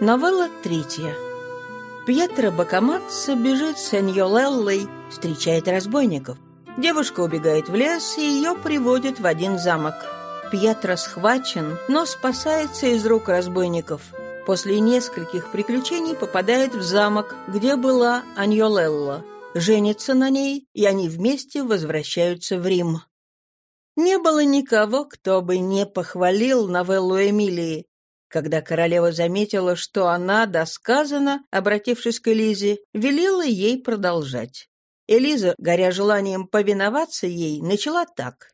Новелла третья. Пьетро Бакамаццо бежит с Аньолеллой, встречает разбойников. Девушка убегает в лес, и ее приводят в один замок. Пьетро схвачен, но спасается из рук разбойников. После нескольких приключений попадает в замок, где была Аньолелла. Женится на ней, и они вместе возвращаются в Рим. Не было никого, кто бы не похвалил новеллу Эмилии, когда королева заметила, что она досказана, обратившись к Элизе, велела ей продолжать. Элиза, горя желанием повиноваться ей, начала так.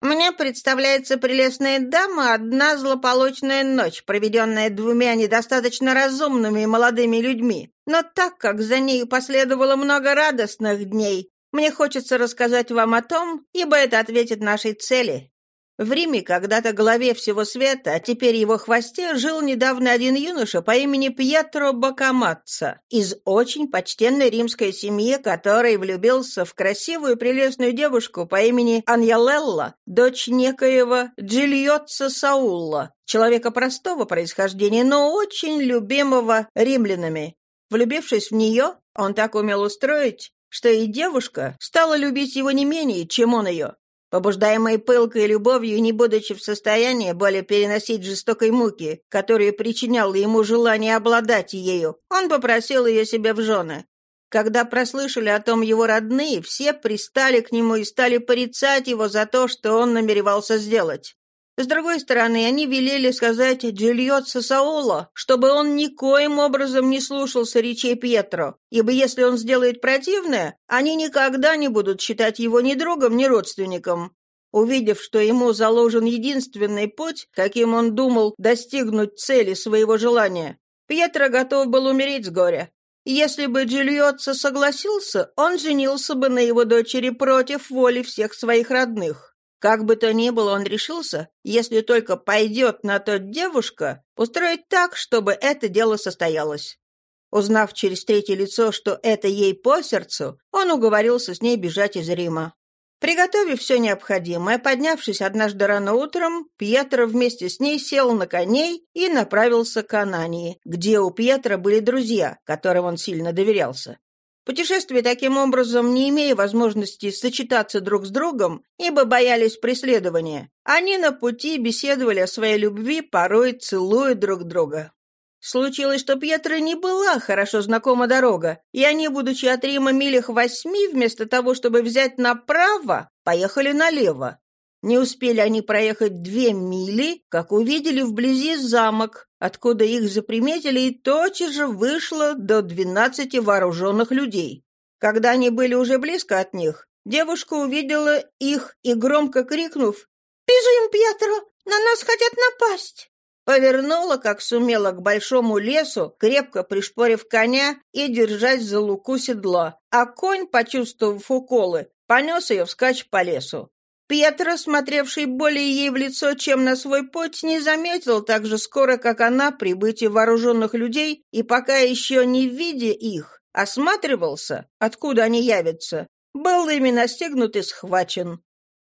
«Мне представляется прелестная дама одна злополучная ночь, проведенная двумя недостаточно разумными молодыми людьми. Но так как за ней последовало много радостных дней, мне хочется рассказать вам о том, ибо это ответит нашей цели. В Риме когда-то главе всего света, а теперь его хвосте, жил недавно один юноша по имени Пьетро Бакаматца из очень почтенной римской семьи, который влюбился в красивую прелестную девушку по имени Аньялелла, дочь некоего Джильотца Саулла, человека простого происхождения, но очень любимого римлянами. Влюбившись в нее, он так умел устроить, что и девушка стала любить его не менее, чем он ее. Побуждаемый пылкой любовью не будучи в состоянии более переносить жестокой муки, которую причиняло ему желание обладать ею, он попросил ее себе в жены. Когда прослышали о том его родные, все пристали к нему и стали порицать его за то, что он намеревался сделать. С другой стороны, они велели сказать Джильотса Саула, чтобы он никоим образом не слушался речей Пьетро, ибо если он сделает противное, они никогда не будут считать его ни другом, ни родственником. Увидев, что ему заложен единственный путь, каким он думал достигнуть цели своего желания, Пьетро готов был умереть с горя. Если бы Джильотса согласился, он женился бы на его дочери против воли всех своих родных. Как бы то ни было, он решился, если только пойдет на то девушка, устроить так, чтобы это дело состоялось. Узнав через третье лицо, что это ей по сердцу, он уговорился с ней бежать из Рима. Приготовив все необходимое, поднявшись однажды рано утром, Пьетро вместе с ней сел на коней и направился к Анании, где у Пьетро были друзья, которым он сильно доверялся. Путешествия таким образом, не имея возможности сочетаться друг с другом, ибо боялись преследования, они на пути беседовали о своей любви, порой целуя друг друга. Случилось, что Пьетро не была хорошо знакома дорога, и они, будучи от Рима милях восьми, вместо того, чтобы взять направо, поехали налево. Не успели они проехать две мили, как увидели вблизи замок, откуда их заприметили, и тотчас же вышло до двенадцати вооруженных людей. Когда они были уже близко от них, девушка увидела их и, громко крикнув «Бежим, Пьетро! На нас хотят напасть!» Повернула, как сумела, к большому лесу, крепко пришпорив коня и держась за луку седла, а конь, почувствовав уколы, понес ее вскачь по лесу. Пьетро, смотревший более ей в лицо, чем на свой путь, не заметил так же скоро, как она, прибытие вооруженных людей, и пока еще не видя их, осматривался, откуда они явятся, был ими настигнут и схвачен.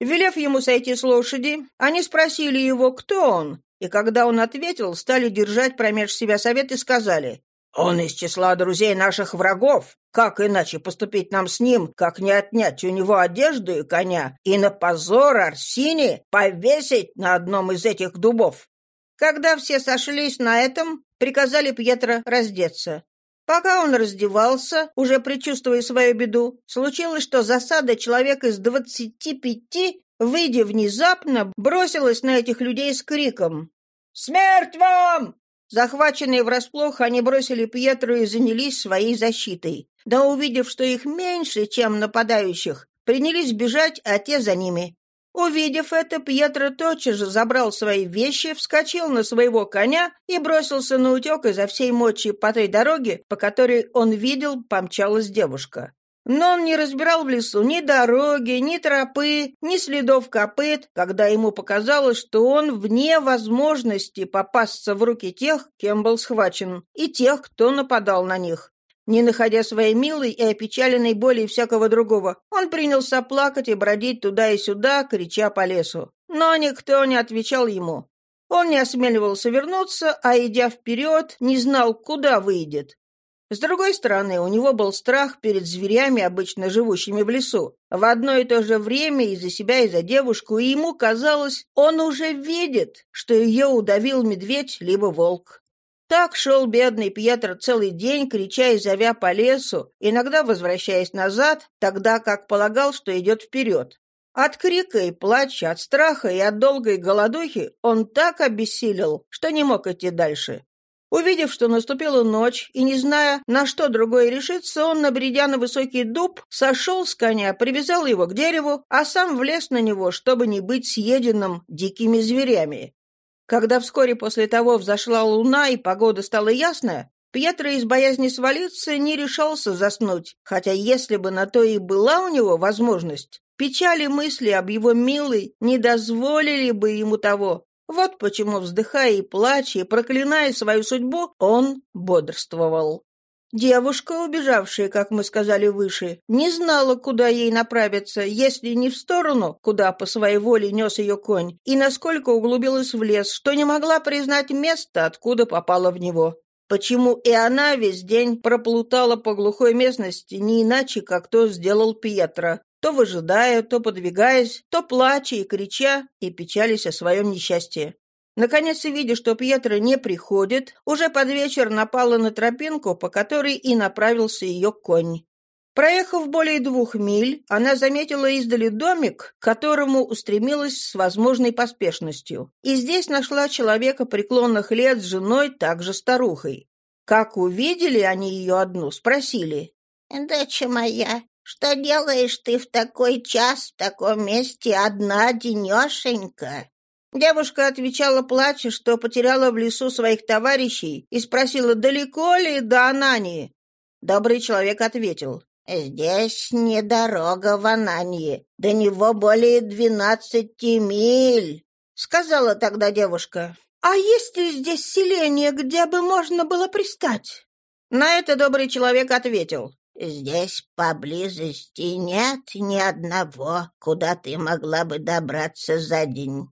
Велев ему сойти с лошади, они спросили его, кто он, и когда он ответил, стали держать промеж себя совет и сказали, «Он из числа друзей наших врагов, как иначе поступить нам с ним, как не отнять у него одежду и коня, и на позор Арсини повесить на одном из этих дубов? Когда все сошлись на этом, приказали Пьетро раздеться. Пока он раздевался, уже предчувствуя свою беду, случилось, что засада человека из двадцати пяти, выйдя внезапно, бросилась на этих людей с криком «Смерть вам! Захваченные врасплох, они бросили Пьетру и занялись своей защитой. Да увидев, что их меньше, чем нападающих, принялись бежать, а те за ними. Увидев это, Пьетро тотчас же забрал свои вещи, вскочил на своего коня и бросился на утек изо всей мочи по той дороге, по которой он видел, помчалась девушка. Но он не разбирал в лесу ни дороги, ни тропы, ни следов копыт, когда ему показалось, что он вне возможности попасться в руки тех, кем был схвачен, и тех, кто нападал на них. Не находя своей милой и опечаленной более всякого другого, он принялся плакать и бродить туда и сюда, крича по лесу. Но никто не отвечал ему. Он не осмеливался вернуться, а, идя вперед, не знал, куда выйдет. С другой стороны, у него был страх перед зверями, обычно живущими в лесу. В одно и то же время и за себя, и за девушку, и ему казалось, он уже видит, что ее удавил медведь либо волк. Так шел бедный Пьетро целый день, крича и зовя по лесу, иногда возвращаясь назад, тогда как полагал, что идет вперед. От крика и плача, от страха и от долгой голодухи он так обессилел, что не мог идти дальше. Увидев, что наступила ночь, и не зная, на что другое решиться, он, набредя на высокий дуб, сошел с коня, привязал его к дереву, а сам влез на него, чтобы не быть съеденным дикими зверями. Когда вскоре после того взошла луна и погода стала ясная, Пьетро из боязни свалиться не решался заснуть, хотя если бы на то и была у него возможность, печали мысли об его милой не дозволили бы ему того, вот почему, вздыхая и плача, и проклиная свою судьбу, он бодрствовал. Девушка, убежавшая, как мы сказали выше, не знала, куда ей направиться, если не в сторону, куда по своей воле нес ее конь, и насколько углубилась в лес, что не могла признать место, откуда попала в него. Почему и она весь день проплутала по глухой местности, не иначе, как то сделал Пьетро, то выжидая, то подвигаясь, то плача и крича, и печались о своем несчастье. Наконец, видя, что Пьетро не приходит, уже под вечер напала на тропинку, по которой и направился ее конь. Проехав более двух миль, она заметила издали домик, к которому устремилась с возможной поспешностью, и здесь нашла человека преклонных лет с женой, также старухой. Как увидели они ее одну, спросили. «Доча моя, что делаешь ты в такой час в таком месте одна, денешенька?» Девушка отвечала, плача, что потеряла в лесу своих товарищей, и спросила, далеко ли до Анании. Добрый человек ответил, «Здесь не дорога в Анании, до него более двенадцати миль», — сказала тогда девушка. «А есть ли здесь селение, где бы можно было пристать?» На это добрый человек ответил, Здесь поблизости нет ни одного, куда ты могла бы добраться за день.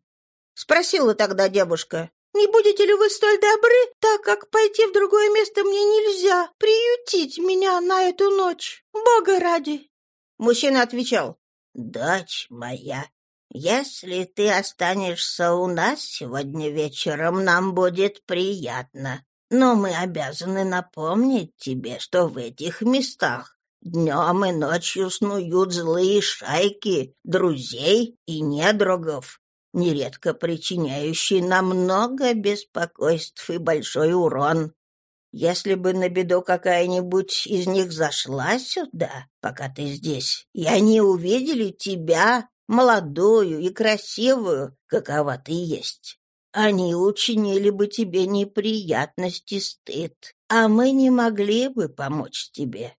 Спросила тогда девушка. «Не будете ли вы столь добры, так как пойти в другое место мне нельзя, приютить меня на эту ночь? Бога ради!» Мужчина отвечал. «Дочь моя, если ты останешься у нас сегодня вечером, нам будет приятно. Но мы обязаны напомнить тебе, что в этих местах днем и ночью снуют злые шайки друзей и недругов, нередко причиняющие нам много беспокойств и большой урон. Если бы на беду какая-нибудь из них зашла сюда, пока ты здесь, и они увидели тебя, молодую и красивую, какова ты есть, они учинили бы тебе неприятности стыд, а мы не могли бы помочь тебе.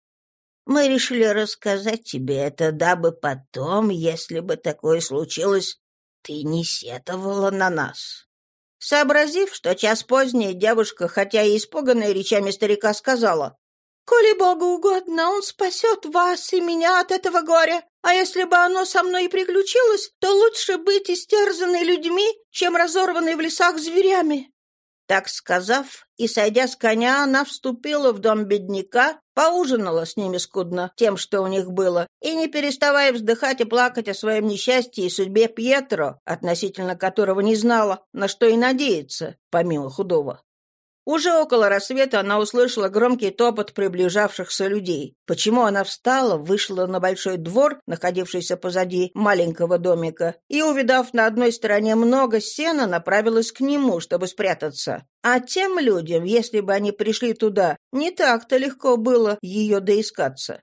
Мы решили рассказать тебе это, дабы потом, если бы такое случилось, ты не сетовала на нас». Сообразив, что час поздний, девушка, хотя и испуганная речами старика, сказала, «Коли Богу угодно, он спасет вас и меня от этого горя. А если бы оно со мной и приключилось, то лучше быть истерзанной людьми, чем разорванной в лесах зверями». Так сказав, и сойдя с коня, она вступила в дом бедняка, поужинала с ними скудно тем, что у них было, и, не переставая вздыхать и плакать о своем несчастье и судьбе Пьетро, относительно которого не знала, на что и надеяться, помимо худого. Уже около рассвета она услышала громкий топот приближавшихся людей. Почему она встала, вышла на большой двор, находившийся позади маленького домика, и, увидав на одной стороне много сена, направилась к нему, чтобы спрятаться. А тем людям, если бы они пришли туда, не так-то легко было ее доискаться.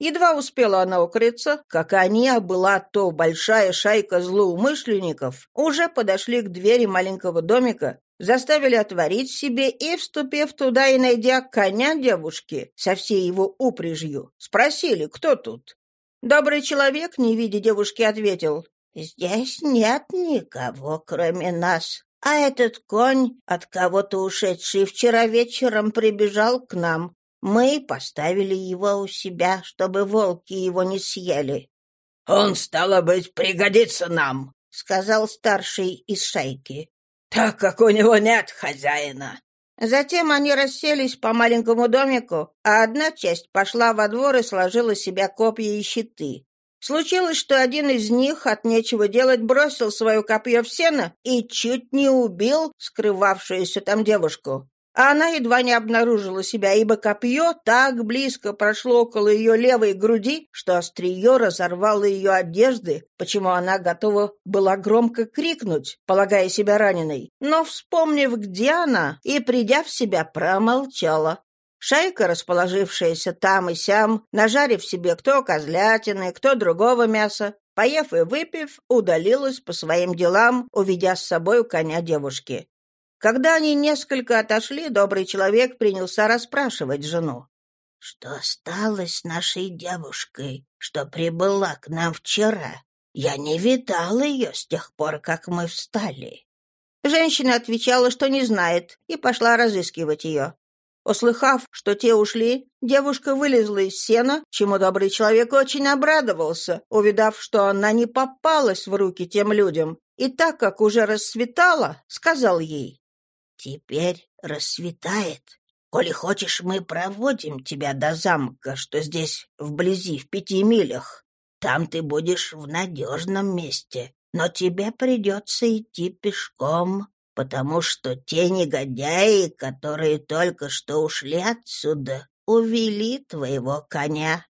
Едва успела она укрыться, как они, а была то большая шайка злоумышленников, уже подошли к двери маленького домика, заставили отворить себе и, вступив туда и найдя коня девушки со всей его упряжью, спросили, кто тут. Добрый человек, не видя девушки, ответил, «Здесь нет никого, кроме нас, а этот конь, от кого-то ушедший вчера вечером, прибежал к нам. Мы поставили его у себя, чтобы волки его не съели». «Он, стало быть, пригодится нам», — сказал старший из шайки. Так как у него нет хозяина». Затем они расселись по маленькому домику, а одна часть пошла во двор и сложила себя копья и щиты. Случилось, что один из них от нечего делать бросил свое копье в сено и чуть не убил скрывавшуюся там девушку. А она едва не обнаружила себя, ибо копье так близко прошло около ее левой груди, что острие разорвало ее одежды, почему она готова была громко крикнуть, полагая себя раненой. Но, вспомнив, где она, и придя в себя, промолчала. Шайка, расположившаяся там и сям, нажарив себе кто козлятины, кто другого мяса, поев и выпив, удалилась по своим делам, уведя с собой коня девушки. Когда они несколько отошли, добрый человек принялся расспрашивать жену. «Что стало с нашей девушкой, что прибыла к нам вчера? Я не видал ее с тех пор, как мы встали». Женщина отвечала, что не знает, и пошла разыскивать ее. Услыхав, что те ушли, девушка вылезла из сена, чему добрый человек очень обрадовался, увидав, что она не попалась в руки тем людям, и так как уже рассветало, сказал ей, «Теперь рассветает. Коли хочешь, мы проводим тебя до замка, что здесь вблизи, в пяти милях. Там ты будешь в надежном месте, но тебе придется идти пешком потому что те негодяи, которые только что ушли отсюда, увели твоего коня».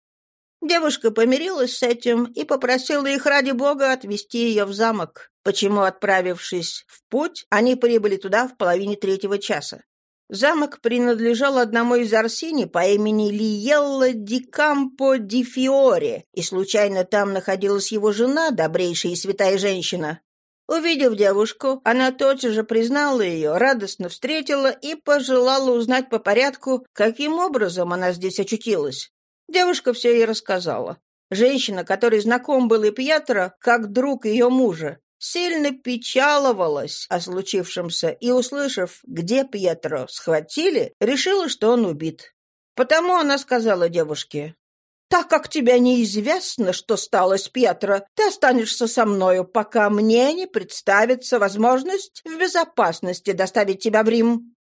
Девушка помирилась с этим и попросила их ради бога отвезти ее в замок, почему, отправившись в путь, они прибыли туда в половине третьего часа. Замок принадлежал одному из Арсини по имени Лиелла ди Кампо ди Фиоре, и случайно там находилась его жена, добрейшая и святая женщина. Увидев девушку, она тотчас же признала ее, радостно встретила и пожелала узнать по порядку, каким образом она здесь очутилась. Девушка все ей рассказала. Женщина, которой знаком был и Пьетро, как друг ее мужа, сильно печаловалась о случившемся и, услышав, где Пьетро схватили, решила, что он убит. Потому она сказала девушке, так как тебе неизвестно, что стало с Пьетро, ты останешься со мною, пока мне не представится возможность в безопасности доставить тебя в Рим».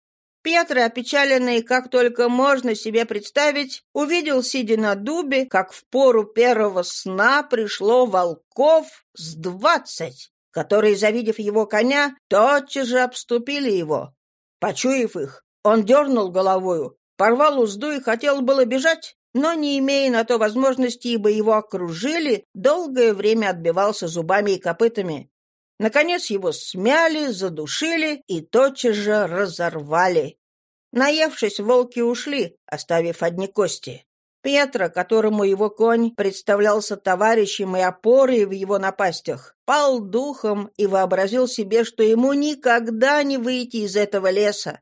Пьетро, опечаленный, как только можно себе представить, увидел, сидя на дубе, как в пору первого сна пришло волков с двадцать, которые, завидев его коня, тотчас же обступили его. Почуяв их, он дернул головою, порвал узду и хотел было бежать, но, не имея на то возможности, ибо его окружили, долгое время отбивался зубами и копытами. Наконец его смяли, задушили и тотчас же разорвали. Наевшись, волки ушли, оставив одни кости. Петра, которому его конь представлялся товарищем и опорой в его напастях, пал духом и вообразил себе, что ему никогда не выйти из этого леса.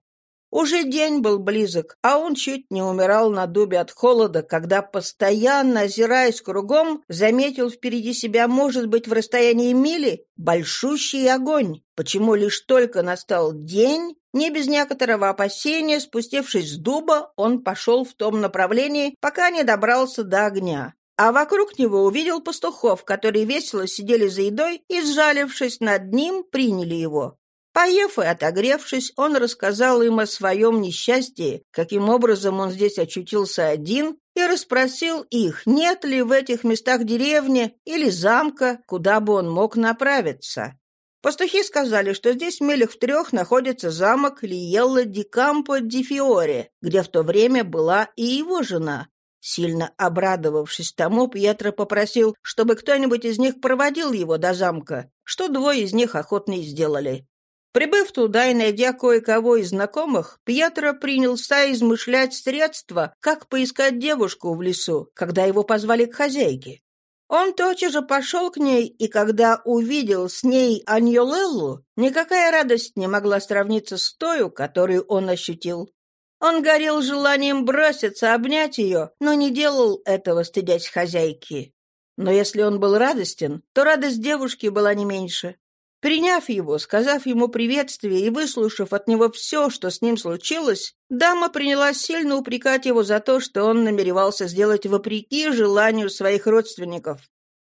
Уже день был близок, а он чуть не умирал на дубе от холода, когда, постоянно озираясь кругом, заметил впереди себя, может быть, в расстоянии мили, большущий огонь. Почему лишь только настал день, не без некоторого опасения, спустившись с дуба, он пошел в том направлении, пока не добрался до огня. А вокруг него увидел пастухов, которые весело сидели за едой и, сжалившись над ним, приняли его. Поев и отогревшись, он рассказал им о своем несчастье, каким образом он здесь очутился один, и расспросил их, нет ли в этих местах деревни или замка, куда бы он мог направиться. Пастухи сказали, что здесь милях в трех находится замок Лиелла ди Кампо ди Фиоре, где в то время была и его жена. Сильно обрадовавшись тому, Пьетро попросил, чтобы кто-нибудь из них проводил его до замка, что двое из них охотно и сделали. Прибыв туда и найдя кое-кого из знакомых, Пьетро принялся измышлять средства, как поискать девушку в лесу, когда его позвали к хозяйке. Он тотчас же пошел к ней, и когда увидел с ней Аньолеллу, никакая радость не могла сравниться с той, которую он ощутил. Он горел желанием броситься, обнять ее, но не делал этого, стыдясь хозяйки. Но если он был радостен, то радость девушки была не меньше. Приняв его, сказав ему приветствие и выслушав от него все, что с ним случилось, дама принялась сильно упрекать его за то, что он намеревался сделать вопреки желанию своих родственников.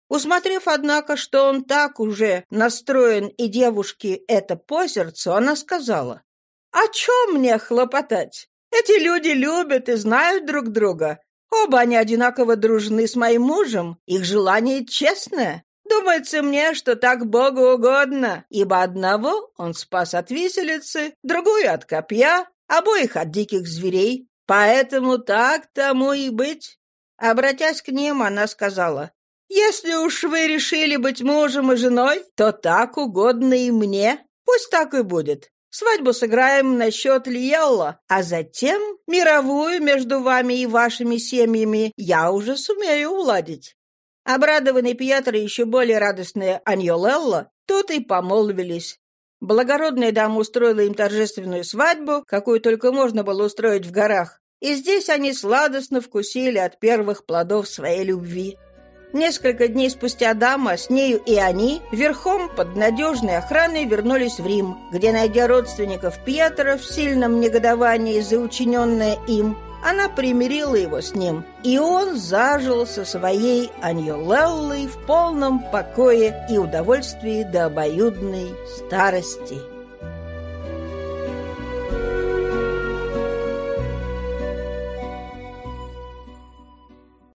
Усмотрев, однако, что он так уже настроен и девушке это по сердцу, она сказала, «О чем мне хлопотать? Эти люди любят и знают друг друга. Оба они одинаково дружны с моим мужем, их желание честное. Думается мне, что так Богу угодно, ибо одного он спас от виселицы, другую от копья, обоих от диких зверей. Поэтому так тому и быть. Обратясь к ним, она сказала, «Если уж вы решили быть мужем и женой, то так угодно и мне. Пусть так и будет. Свадьбу сыграем на счет Лиелла, а затем мировую между вами и вашими семьями я уже сумею уладить». Обрадованный Пьетро и еще более радостная Аньолелла тут и помолвились. Благородная дама устроила им торжественную свадьбу, какую только можно было устроить в горах, и здесь они сладостно вкусили от первых плодов своей любви. Несколько дней спустя дама, с нею и они, верхом под надежной охраной вернулись в Рим, где, найдя родственников Пьетро в сильном негодовании за учиненное им, она примирила его с ним, и он зажил со своей Аньолеллой в полном покое и удовольствии до обоюдной старости.